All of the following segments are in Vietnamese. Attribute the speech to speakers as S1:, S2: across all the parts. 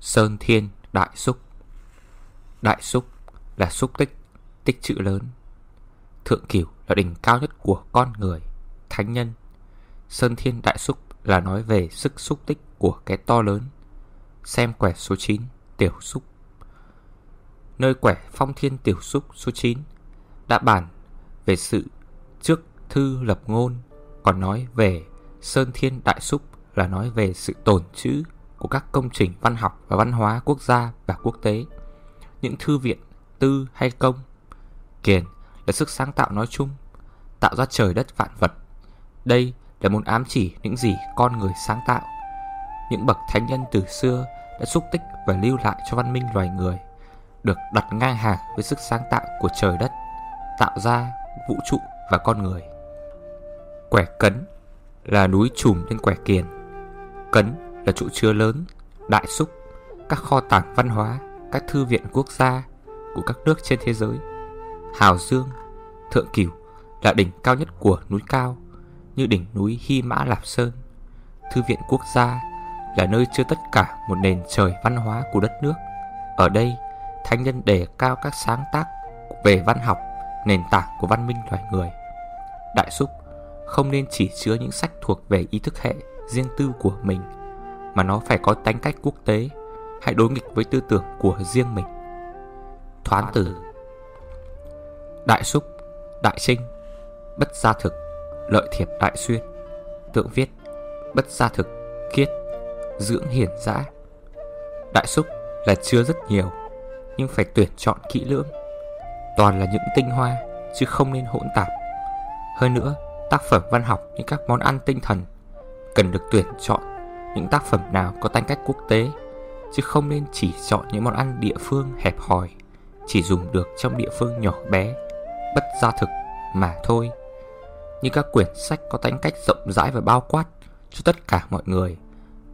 S1: Sơn Thiên Đại Xúc. Đại Xúc là xúc tích, tích chữ lớn. Thượng Cửu là đỉnh cao nhất của con người, thánh nhân. Sơn Thiên Đại Xúc là nói về sức xúc tích của cái to lớn. Xem quẻ số 9, Tiểu Xúc. Nơi quẻ Phong Thiên Tiểu Xúc số 9 Đã bản về sự trước thư lập ngôn Còn nói về Sơn Thiên Đại Xúc là nói về sự tồn chữ của các công trình văn học và văn hóa quốc gia và quốc tế, những thư viện tư hay công. Kiền là sức sáng tạo nói chung, tạo ra trời đất vạn vật. Đây là muốn ám chỉ những gì con người sáng tạo. Những bậc thánh nhân từ xưa đã xúc tích và lưu lại cho văn minh loài người, được đặt ngang hàng với sức sáng tạo của trời đất, tạo ra vũ trụ và con người. Quẻ cấn là núi trùm lên quẻ kiền. Cấn là trụ chứa lớn, đại súc, các kho tàng văn hóa, các thư viện quốc gia của các nước trên thế giới. Hào Dương, Thượng Cửu là đỉnh cao nhất của núi cao, như đỉnh núi Hy Mã Lạp Sơn. Thư viện quốc gia là nơi chứa tất cả một nền trời văn hóa của đất nước. Ở đây, thánh nhân đề cao các sáng tác về văn học, nền tảng của văn minh loài người. Đại súc không nên chỉ chứa những sách thuộc về ý thức hệ riêng tư của mình mà nó phải có tánh cách quốc tế hãy đối nghịch với tư tưởng của riêng mình. Thoán tử Đại xúc, đại trinh, bất gia thực, lợi thiệp đại xuyên, tượng viết, bất gia thực, kiết, dưỡng hiển dã. Đại xúc là chứa rất nhiều, nhưng phải tuyển chọn kỹ lưỡng. Toàn là những tinh hoa, chứ không nên hỗn tạp. Hơn nữa, tác phẩm văn học như các món ăn tinh thần cần được tuyển chọn những tác phẩm nào có tanh cách quốc tế, chứ không nên chỉ chọn những món ăn địa phương hẹp hòi, chỉ dùng được trong địa phương nhỏ bé, bất gia thực mà thôi. Như các quyển sách có tính cách rộng rãi và bao quát cho tất cả mọi người,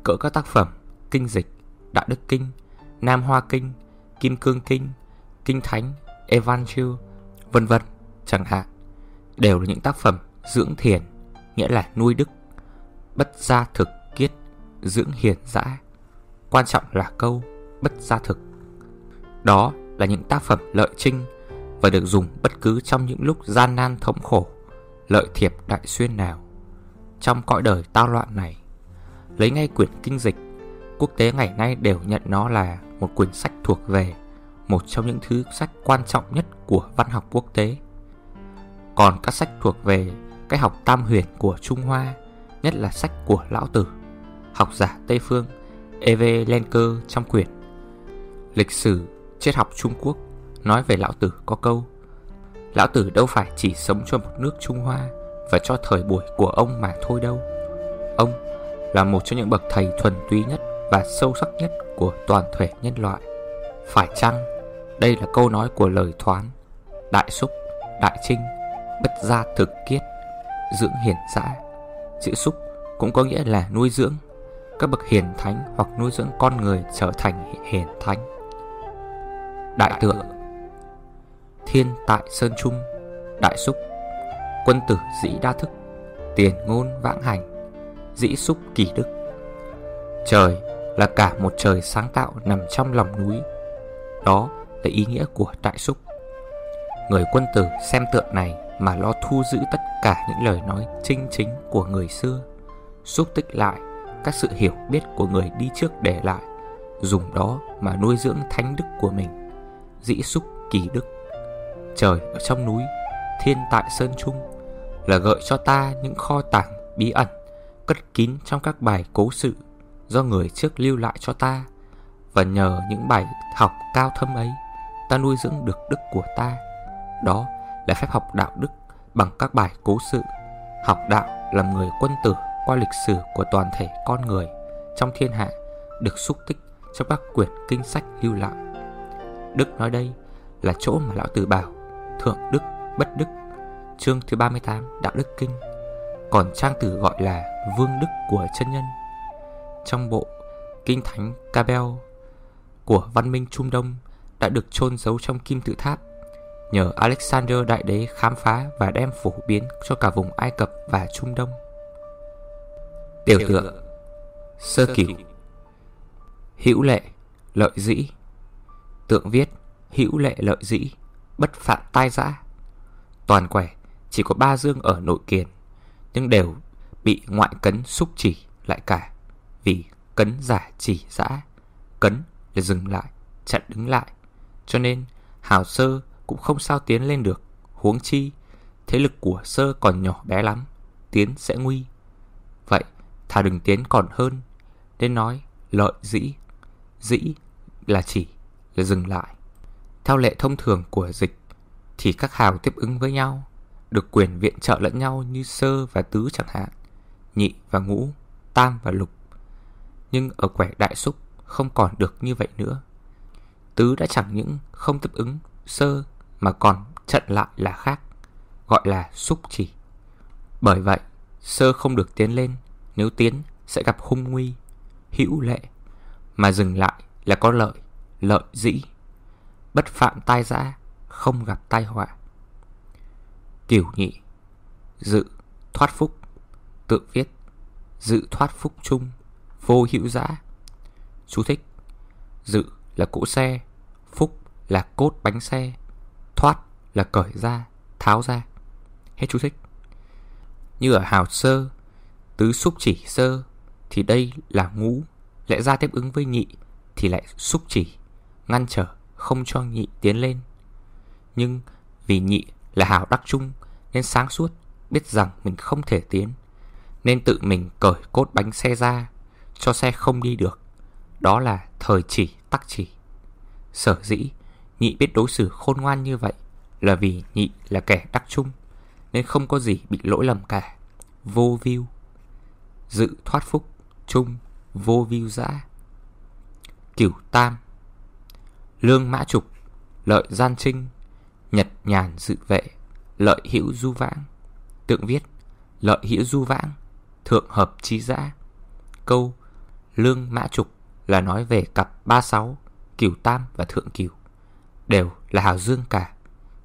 S1: cỡ các tác phẩm kinh dịch, đạo đức kinh, nam hoa kinh, kim cương kinh kinh thánh, evangel, vân vân, chẳng hạn, đều là những tác phẩm dưỡng thiền, nghĩa là nuôi đức, bất gia thực dưỡng hiền dã. Quan trọng là câu bất gia thực. Đó là những tác phẩm lợi trinh Và được dùng bất cứ trong những lúc gian nan thống khổ, Lợi thiệp đại xuyên nào. Trong cõi đời tao loạn này, Lấy ngay quyển kinh dịch, Quốc tế ngày nay đều nhận nó là một quyển sách thuộc về Một trong những thứ sách quan trọng nhất của văn học quốc tế. Còn các sách thuộc về cái học tam huyền của Trung Hoa, Nhất là sách của Lão Tử học giả Tây Phương Eve Lenker trong quyển Lịch sử triết học Trung Quốc nói về Lão Tử có câu Lão Tử đâu phải chỉ sống cho một nước Trung Hoa và cho thời buổi của ông mà thôi đâu. Ông là một trong những bậc thầy thuần túy nhất và sâu sắc nhất của toàn thể nhân loại. Phải chăng đây là câu nói của lời thoán Đại xúc, đại trinh, bất gia thực kiết, dưỡng hiển dã? Chữ xúc cũng có nghĩa là nuôi dưỡng các bậc hiền thánh hoặc nuôi dưỡng con người trở thành hiền thánh. Đại tượng Thiên tại Sơn Trung, Đại Xúc, Quân tử dĩ đa thức, Tiền ngôn vãng hành, Dĩ xúc kỳ đức Trời là cả một trời sáng tạo nằm trong lòng núi, Đó là ý nghĩa của đại xúc Người quân tử xem tượng này mà lo thu giữ tất cả những lời nói chinh chính của người xưa, Xúc tích lại các sự hiểu biết của người đi trước để lại, dùng đó mà nuôi dưỡng thánh đức của mình, dĩ xúc kỳ đức. Trời ở trong núi, thiên tại sơn trung là gợi cho ta những kho tàng bí ẩn cất kín trong các bài cố sự do người trước lưu lại cho ta. Và nhờ những bài học cao thâm ấy ta nuôi dưỡng được đức của ta. Đó là phép học đạo đức bằng các bài cố sự học đạo làm người quân tử qua lịch sử của toàn thể con người trong thiên hạ được xúc tích trong các quyển kinh sách lưu lại. Đức nói đây là chỗ mà Lão Tử bảo, Thượng Đức Bất Đức, Chương thứ 38 Đạo Đức Kinh, Còn Trang Tử gọi là Vương Đức của chân nhân Trong bộ Kinh Thánh Cabel của văn minh Trung Đông đã được chôn giấu trong kim tự tháp, nhờ Alexander Đại Đế khám phá và đem phổ biến cho cả vùng Ai Cập và Trung Đông. Tiểu tựa Sơ cửu Hữu lệ lợi dĩ. Tượng viết hữu lệ lợi dĩ. Bất phạm tai giã. Toàn quẻ chỉ có ba dương ở nội kiền Nhưng đều bị ngoại cấn xúc chỉ lại cả Vì cấn giả chỉ giã. Cấn là dừng lại, chặn đứng lại. Cho nên Hào Sơ cũng không sao tiến lên được Huống chi Thế lực của Sơ còn nhỏ bé lắm Tiến sẽ nguy thà đừng tiến còn hơn. Nên nói, lợi dĩ. Dĩ là chỉ, là dừng lại. Theo lệ thông thường của dịch, Thì các hào tiếp ứng với nhau, Được quyền viện trợ lẫn nhau như sơ và tứ chẳng hạn, Nhị và ngũ, Tam và lục. Nhưng ở quẻ đại xúc không còn được như vậy nữa. Tứ đã chẳng những không tiếp ứng sơ Mà còn trận lại là khác, Gọi là xúc chỉ. Bởi vậy, sơ không được tiến lên nếu tiến sẽ gặp hung nguy, Hữu lệ, Mà dừng lại là có lợi Lợi dĩ. Bất phạm tai giã Không gặp tai họa. Kiểu nhị, Dự thoát phúc. Tự viết, Dự thoát phúc chung, Vô hữu giã Chú thích, Dự là cỗ xe, Phúc là cốt bánh xe, Thoát là cởi ra, Tháo ra. Hết chú thích. Như ở hào sơ Tứ xúc chỉ sơ, Thì đây là ngũ. Lẽ ra tiếp ứng với nhị, Thì lại xúc chỉ. Ngăn trở, không cho nhị tiến lên. Nhưng vì nhị là hào đắc trung Nên sáng suốt Biết rằng mình không thể tiến. Nên tự mình cởi cốt bánh xe ra, Cho xe không đi được. Đó là thời chỉ, tắc chỉ. Sở dĩ Nhị biết đối xử khôn ngoan như vậy Là vì nhị là kẻ đắc trung Nên không có gì bị lỗi lầm cả. Vô view. Dự thoát phúc Trung vô viu giã Cửu tam. Lương mã trục, Lợi gian trinh. Nhật nhàn dự vệ, Lợi hữu du vãng. Tượng viết, Lợi hữu du vãng, Thượng hợp trí giã Câu, Lương mã trục là nói về cặp 36 Cửu Tam và Thượng Cửu, Đều là hào dương cả.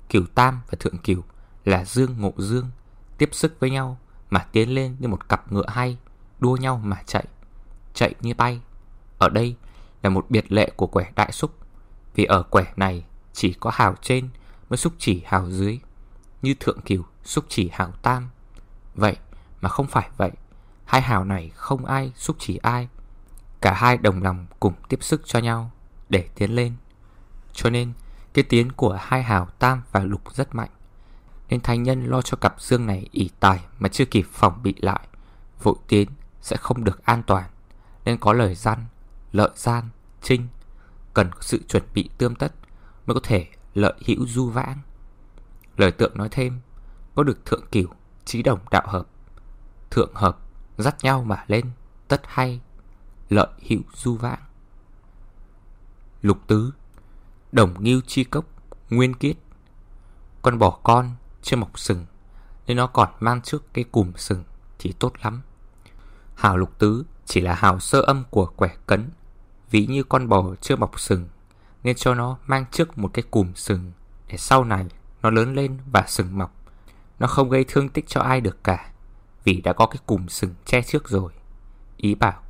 S1: Cửu Tam và Thượng Cửu Là dương ngộ dương, Tiếp sức với nhau mà tiến lên như một cặp ngựa hay. Đua nhau mà chạy Chạy như bay Ở đây là một biệt lệ của quẻ đại xúc Vì ở quẻ này Chỉ có hào trên mới xúc chỉ hào dưới Như Thượng Cửu xúc chỉ hào Tam Vậy mà không phải vậy Hai hào này không ai xúc chỉ ai Cả hai đồng lòng cùng tiếp sức cho nhau để tiến lên. Cho nên, cái tiến của hai hào tam và lục rất mạnh. Nên thánh nhân lo cho cặp dương này ỉ tài mà chưa kịp phòng bị lại. Vội tiến sẽ không được an toàn. Nên có lời gian, lợi gian, trinh. Cần có sự chuẩn bị tươm tất mới có thể lợi hữu du vãng. Lời tượng nói thêm, có được thượng cửu, trí đồng đạo hợp. Thượng hợp, dắt nhau mà lên, tất hay, lợi hữu du vãng. Lục tứ Đồng nghiêu chi cốc Nguyên kiết Con bò con chưa mọc sừng Nên nó còn mang trước cái cùm sừng Thì tốt lắm Hào lục tứ chỉ là hào sơ âm của quẻ cấn. Ví như con bò chưa mọc sừng Nên cho nó mang trước một cái cùm sừng Để sau này nó lớn lên và sừng mọc. Nó không gây thương tích cho ai được cả Vì đã có cái cùm sừng che trước rồi. Ý bảo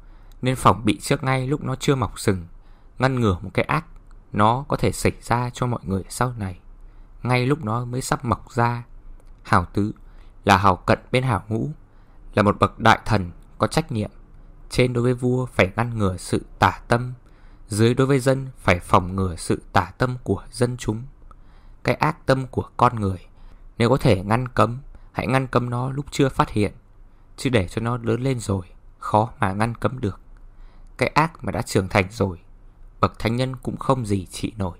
S1: Nên phòng bị trước ngay lúc nó chưa mọc sừng ngăn ngừa một cái ác nó có thể xảy ra cho mọi người sau này. Ngay lúc nó mới sắp mọc ra, Hào Tứ là hào cận bên hào ngũ, là một bậc đại thần có trách nhiệm. Trên đối với vua phải ngăn ngừa sự tả tâm, dưới đối với dân phải phòng ngừa sự tả tâm của dân chúng. Cái ác tâm của con người, nếu có thể ngăn cấm, hãy ngăn cấm nó lúc chưa phát hiện, chứ để cho nó lớn lên rồi, khó mà ngăn cấm được. Cái ác mà đã trưởng thành rồi bậc thánh nhân cũng không gì trị nổi.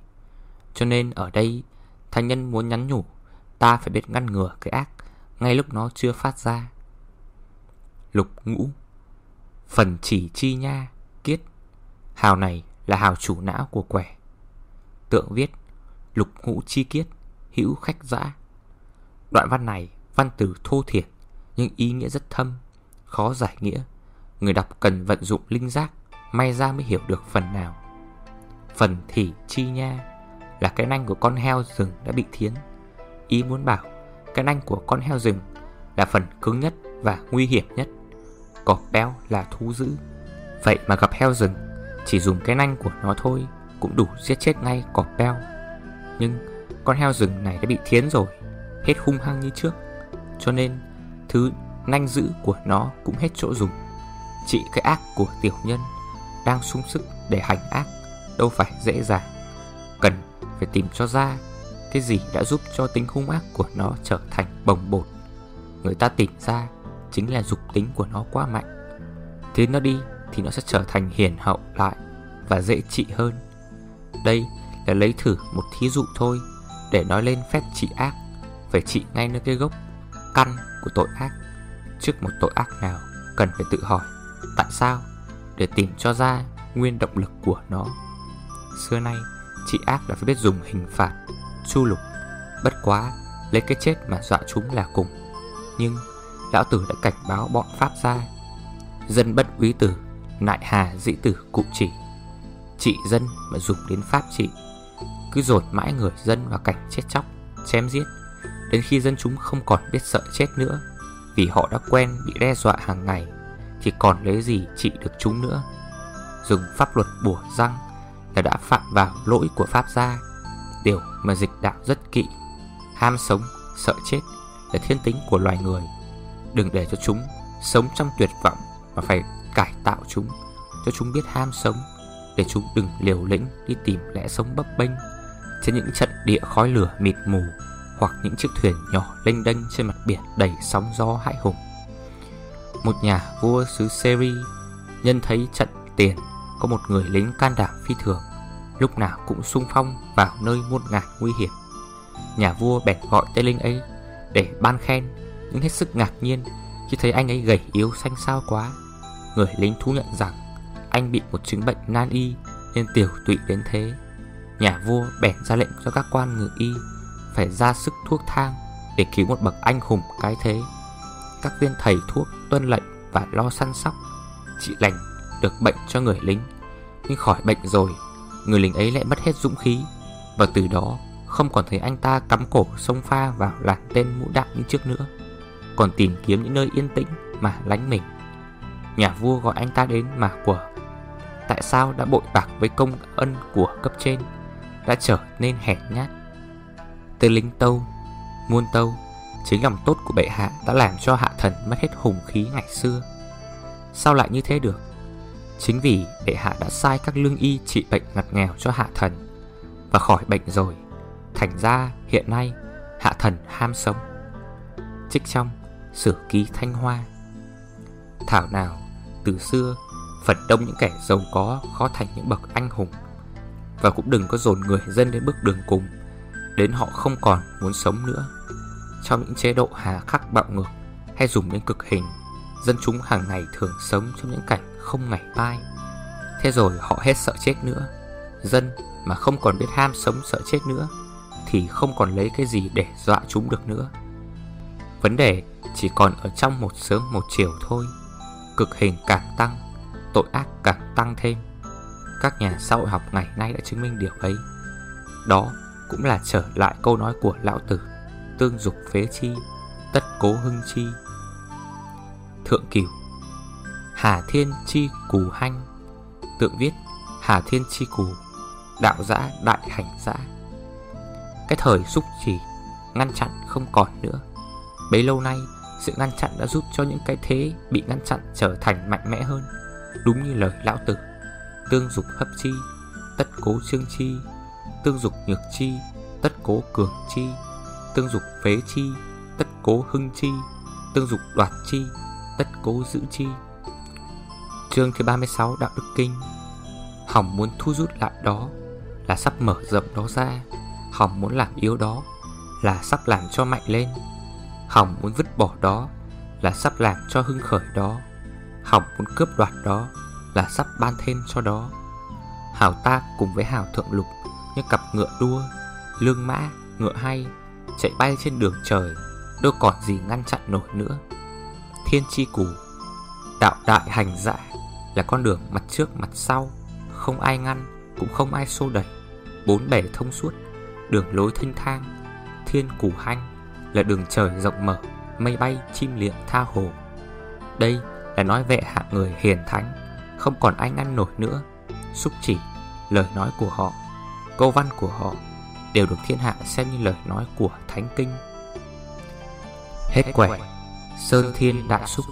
S1: Cho nên ở đây, thánh nhân muốn nhắn nhủ, ta phải biết ngăn ngừa cái ác ngay lúc nó chưa phát ra. Lục ngũ. Phần chỉ chi nha, kiết. Hào này là hào chủ não của quẻ. Tượng viết Lục ngũ chi kiết, hữu khách dã. Đoạn văn này văn từ thô thiển Nhưng ý nghĩa rất thâm Khó giải nghĩa. Người đọc cần vận dụng linh giác May ra mới hiểu được phần nào. Phần thỉ chi nha Là cái nanh của con heo rừng đã bị thiến. Ý muốn bảo Cái nanh của con heo rừng Là phần cứng nhất và nguy hiểm nhất. Cọp béo là thú dữ. Vậy mà gặp heo rừng, Chỉ dùng cái nanh của nó thôi Cũng đủ giết chết ngay cọp beo. Nhưng con heo rừng này đã bị thiến rồi, Hết hung hăng như trước. Cho nên, thứ nanh dữ của nó cũng hết chỗ dùng. Trị cái ác của tiểu nhân Đang sung sức để hành ác, Đâu phải dễ dàng. Cần phải tìm cho ra Cái gì đã giúp cho tính hung ác của nó trở thành bồng bột. Người ta tìm ra Chính là dục tính của nó quá mạnh. Thế nó đi thì nó sẽ trở thành hiền hậu lại Và dễ trị hơn. Đây là lấy thử một thí dụ thôi Để nói lên phép trị ác, Phải trị ngay nơi cái gốc Căn của tội ác. Trước một tội ác nào Cần phải tự hỏi Tại sao Để tìm cho ra nguyên động lực của nó. Xưa nay, Trị ác đã phải biết dùng hình phạt, Chu lục. Bất quá, Lấy cái chết mà dọa chúng là cùng. Nhưng Lão tử đã cảnh báo bọn Pháp gia Dân bất úy tử Nại hà dĩ tử cụ chỉ. Trị dân mà dùng đến Pháp trị. Cứ dồn mãi người dân vào cảnh chết chóc Chém giết. Đến khi dân chúng không còn biết sợ chết nữa Vì họ đã quen bị đe dọa hàng ngày Thì còn lấy gì trị được chúng nữa? Dùng pháp luật bùa răng Là đã phạm vào lỗi của Pháp gia. Điều mà dịch đạo rất kỵ. Ham sống, sợ chết Là thiên tính của loài người. Đừng để cho chúng sống trong tuyệt vọng Mà phải cải tạo chúng, Cho chúng biết ham sống, Để chúng đừng liều lĩnh đi tìm lẽ sống bấp bênh Trên những trận địa khói lửa mịt mù Hoặc những chiếc thuyền nhỏ lênh đênh trên mặt biển đầy sóng gió hãi hùng. Một nhà vua xứ Seri Nhân thấy trận tiền, Có một người lính can đảm phi thường, Lúc nào cũng sung phong vào nơi muôn ngàn nguy hiểm. Nhà vua bèn gọi tên linh ấy Để ban khen nhưng hết sức ngạc nhiên Khi thấy anh ấy gầy yếu xanh xao quá. Người lính thú nhận rằng Anh bị một chứng bệnh nan y Nên tiểu tụy đến thế. Nhà vua bèn ra lệnh cho các quan ngự y Phải ra sức thuốc thang Để cứu một bậc anh hùng cái thế. Các viên thầy thuốc tuân lệnh Và lo săn sóc Trị lành được bệnh cho người lính. Nhưng khỏi bệnh rồi, Người lính ấy lại mất hết dũng khí Và từ đó không còn thấy anh ta cắm cổ sông pha vào làn tên mũ đạn như trước nữa. Còn tìm kiếm những nơi yên tĩnh mà lánh mình. Nhà vua gọi anh ta đến mà của, Tại sao đã bội bạc với công ân của cấp trên? Đã trở nên hèn nhát. Tư lính tâu, Muôn tâu, Chính lòng tốt của bệ hạ đã làm cho hạ thần mất hết hùng khí ngày xưa. Sao lại như thế được? Chính vì bệ hạ đã sai các lương y trị bệnh ngặt nghèo cho hạ thần, Và khỏi bệnh rồi, Thành ra hiện nay hạ thần ham sống. Trích trong. Sử ký Thanh Hoa. Thảo nào, từ xưa Phần đông những kẻ giàu có khó thành những bậc anh hùng. Và cũng đừng có dồn người dân đến bước đường cùng, Đến họ không còn muốn sống nữa. Trong những chế độ hà khắc bạo ngược Hay dùng đến cực hình, Dân chúng hàng ngày thường sống trong những cảnh không ngày mai Thế rồi họ hết sợ chết nữa. Dân mà không còn biết ham sống sợ chết nữa Thì không còn lấy cái gì để dọa chúng được nữa. Vấn đề chỉ còn ở trong một sớm một chiều thôi. Cực hình càng tăng, Tội ác càng tăng thêm. Các nhà xã hội học ngày nay đã chứng minh điều ấy. Đó cũng là trở lại câu nói của lão tử, Tương dục phế chi, Tất cố hưng chi. Thượng cửu Hà thiên chi cù hanh. Tượng viết, Hà thiên chi cù, Đạo giã, đại hành giã. Cái thời xúc chỉ Ngăn chặn không còn nữa. Bấy lâu nay sự ngăn chặn đã giúp cho những cái thế bị ngăn chặn trở thành mạnh mẽ hơn. Đúng như lời lão tử, Tương dục hấp chi, Tất cố trương chi, Tương dục nhược chi, Tất cố cường chi, Tương dục phế chi, Tất cố hưng chi, Tương dục đoạt chi, Tất cố giữ chi. Chương thứ 36 Đạo Đức Kinh. Hỏng muốn thu rút lại đó Là sắp mở rộng đó ra. Hỏng muốn làm yếu đó Là sắp làm cho mạnh lên. Hỏng muốn vứt bỏ đó Là sắp làm cho hưng khởi đó. Hỏng muốn cướp đoạt đó Là sắp ban thêm cho đó. Hảo ta cùng với hảo thượng lục Như cặp ngựa đua Lương mã, ngựa hay Chạy bay trên đường trời Đâu còn gì ngăn chặn nổi nữa. Thiên chi củ Đạo đại hành dạ Là con đường mặt trước mặt sau Không ai ngăn Cũng không ai xô đẩy. Bốn bể thông suốt Đường lối thanh thang Thiên củ hanh là đường trời rộng mở, mây bay chim liệng tha hồ. Đây là nói vệ hạ người hiền thánh, không còn ai ngăn nổi nữa. xúc chỉ, lời nói của họ, câu văn của họ đều được thiên hạ xem như lời nói của thánh kinh. Hết quẻ, Sơn Thiên Đại Xúc